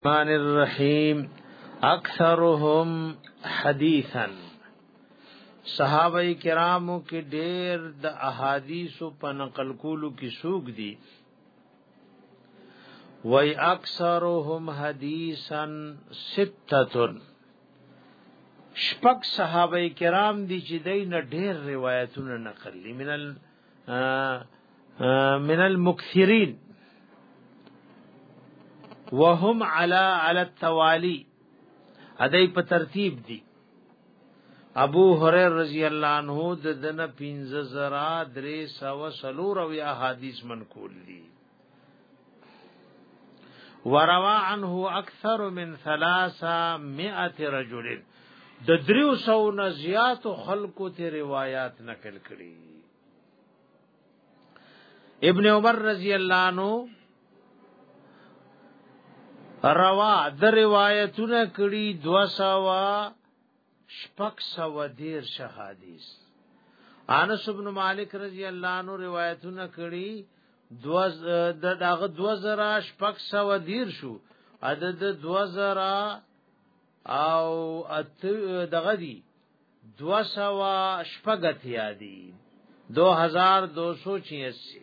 الرحمن الرحیم اکثرهم حدیثا صحابه کرامو کې ډېر د احادیثو په نقل کولو کې سوق دي وای اکثرهم حدیثا ستتن شپږ صحابه کرام دي چې دین ډېر روایتونه نقل دي منل من المكثرين وهم على على التوالي ادای په ترتیب دي ابو هريره رضی الله عنه د دنه 15300 او یا حدیث منقول دي وروا عنه اکثر من 300 رجل د دریو سو نه زیات خلکو ته روایت نقل کړي ابن عمر رضی الله عنه روا د روایتونه کړي 200 شپک سو دیر شهادیث انس ابن مالک رضی الله عنه روایتونه کړي دوز د دغه 2000 شپک سو دیر شو عدد 2000 او ات دغه دی 200 شپګت یادی 2286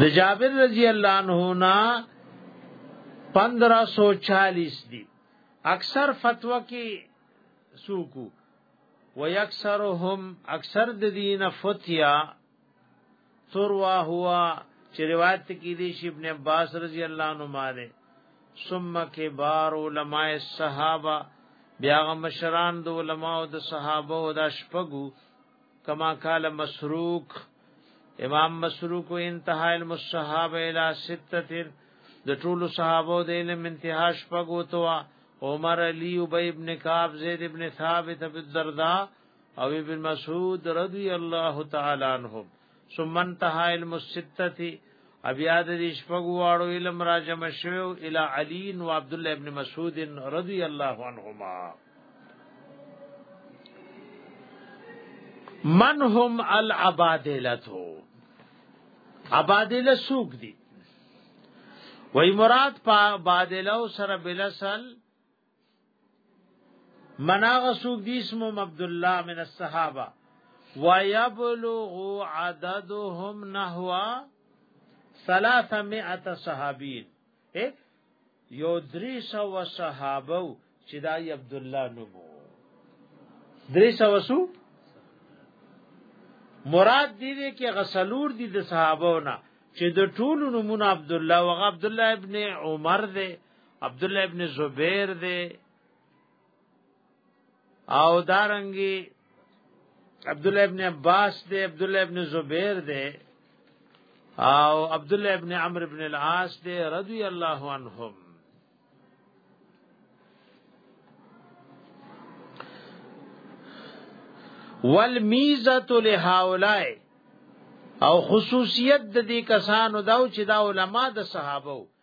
د جابر رضی الله عنه نا 1540 دی اکثر فتوا کې سوکو و یکثرهم اکثر د دین فتیا تروا هوا چې روایت کې دي شي ابن عباس رضی الله عنه ماره ثم کبار علماء الصحابه بیا مشران د علماء او د صحابه او د شپګو کما قال مسروق امام مسروق انتها المصحابه الى سته د ټولو صحابه د علم انتها شپګو توا عمر علی ابی ابن کعب زید ابن ثابت ابو الدرداء او ابن مسعود رضی الله تعالی عنہ ثم انتهى علم السته ابیا د شپګواړو علم را جمع شوو الی علی و عبد الله ابن مسعود رضی الله عنهما من هم العبادلتو عبادله سوق دي وای مراد په عبادله سره بلسل مناغ سوق دی اسم عبد الله من الصحابه ويبلغ عددهم نحو 300 صحابین یو دری سو صحابو چې دا عبد الله نومو دری سو سو مراد دی دی کې غسلور دي د صحابو نه چې د ټولو نمونه عبد الله او عبد الله ابن عمر دی عبد الله ابن زبیر دی او دارنګي عبد الله ابن عباس دی عبد الله ابن زبیر دی او عبد الله ابن عمرو ابن العاص دی رضی الله عنهم والمیزه لهؤلاء او خصوصیت د دې کسانو دا چې دا علما د صحابه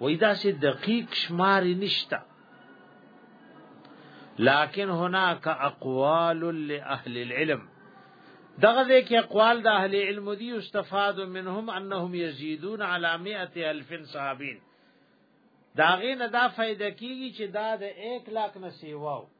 وای دا سي دقیق شمار نشتا لكن هناك اقوال لاهل العلم دغه ځکه اقوال د اهل علم دي استفاد منهم انهم يزيدون على 100 الف صحابين داغه نه دا فائدہ کیږي چې دا د 1 لاک نه سیواو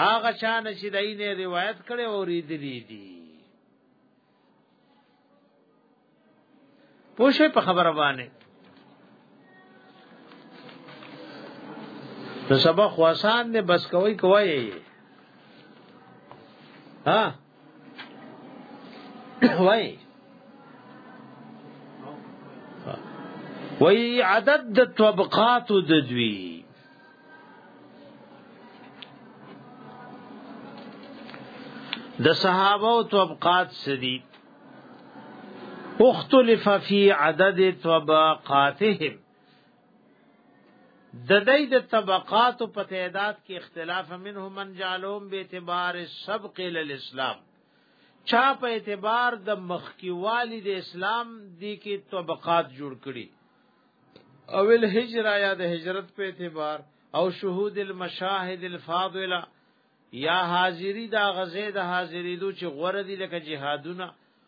هغه چا نه چې دای نه روایت کړي او ریدلې دي پوښې په خبره باندې نو سبا خواسان نه بس کوي کوي ها وای وای عدد د طبقات د دوی د صحابه او طبقات سدي اختلف فی عدد طبقاتهم د دې د طبقات په تعداد کې اختلاف منهم من جالوم به اعتبار سبق ال الاسلام چا په اعتبار د مخکیوالی د اسلام دی کې طبقات جوړ کړي او ال هجره یا د هجرت په اعتبار او شهود المشاهد الفاضله یا حاضری دا غزه د حاضری دو چې غره دي لکه جهادونه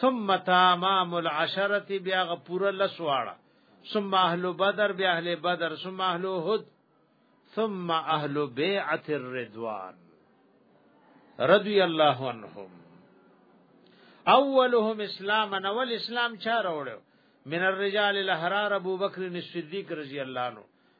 ثم تمام العشره بیا غ پورا لسواړه ثم اهل بدر بیا اهل بدر ثم اهل احد ثم اهل بیعه الرضوان رضی الله عنهم اولهم اسلام اول اسلام چا راوړو من الرجال الاحرار ابو بکر الصدیق رضی الله عنه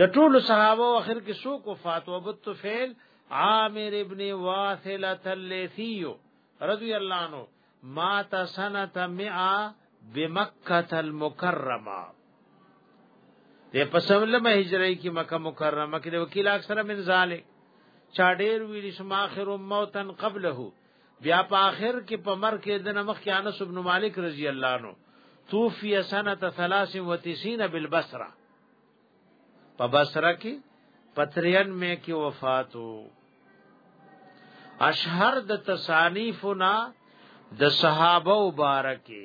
د ټول صحابه او اخر کې سو کو فاتو ابو طفیل عامر ابن واثله الليثي رضی الله عنه مات سنه 100 بمکه المکرمه د پسولمه هجری کې مکه مکرمه کې د وکیل اکثر من ذالک چا ډیر ویلی شما اخر موتن قبله بیا په اخر کې په مر کې د نمخ کې انس ابن مالک رضی الله عنه توفی سنه 93 بالبصره په بصره کې پتریان مې کې وفات وو اشهر د تصانیفنا د صحابه مبارکه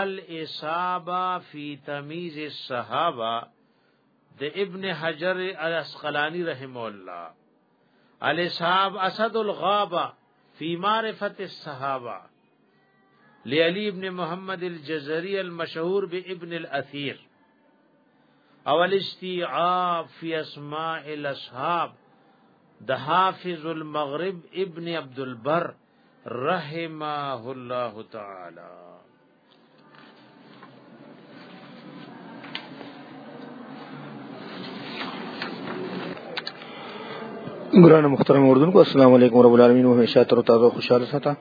الاصابه فی تمیز الصحابه د ابن حجر الاسقلانی رحم الله الاصحاب اسد الغابه فی معرفه الصحابه لعلی ابن محمد الجزری المشهور بابن الاثیر او الاستيعاب في اسماء الاصحاب د حافظ المغرب ابن عبد البر رحمه الله تعالی ګران محترم اردن کو السلام علیکم رب العالمین و همیشه تر تازه خوشاله ساته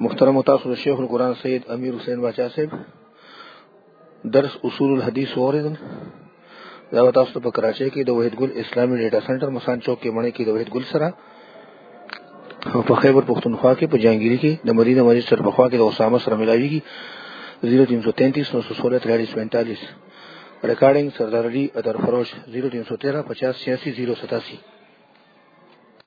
محترم تاسو شیخ القرآن سید امیر حسین باچا صاحب درس اصول الحدیث اوریدل دا و تاسو په کراچۍ کې د وحید ګل اسلامي ډیټا سنټر مسان چوک کې مړی کې د وحید ګل سره او په خیبر پښتونخوا کې په جانګيري کې د مدینه مسجد سره په خوا کې د اسامه سره ملاويږي 0333 916 4345 ریکارډینګ سردار علي ادر فروش 0313 50 86 087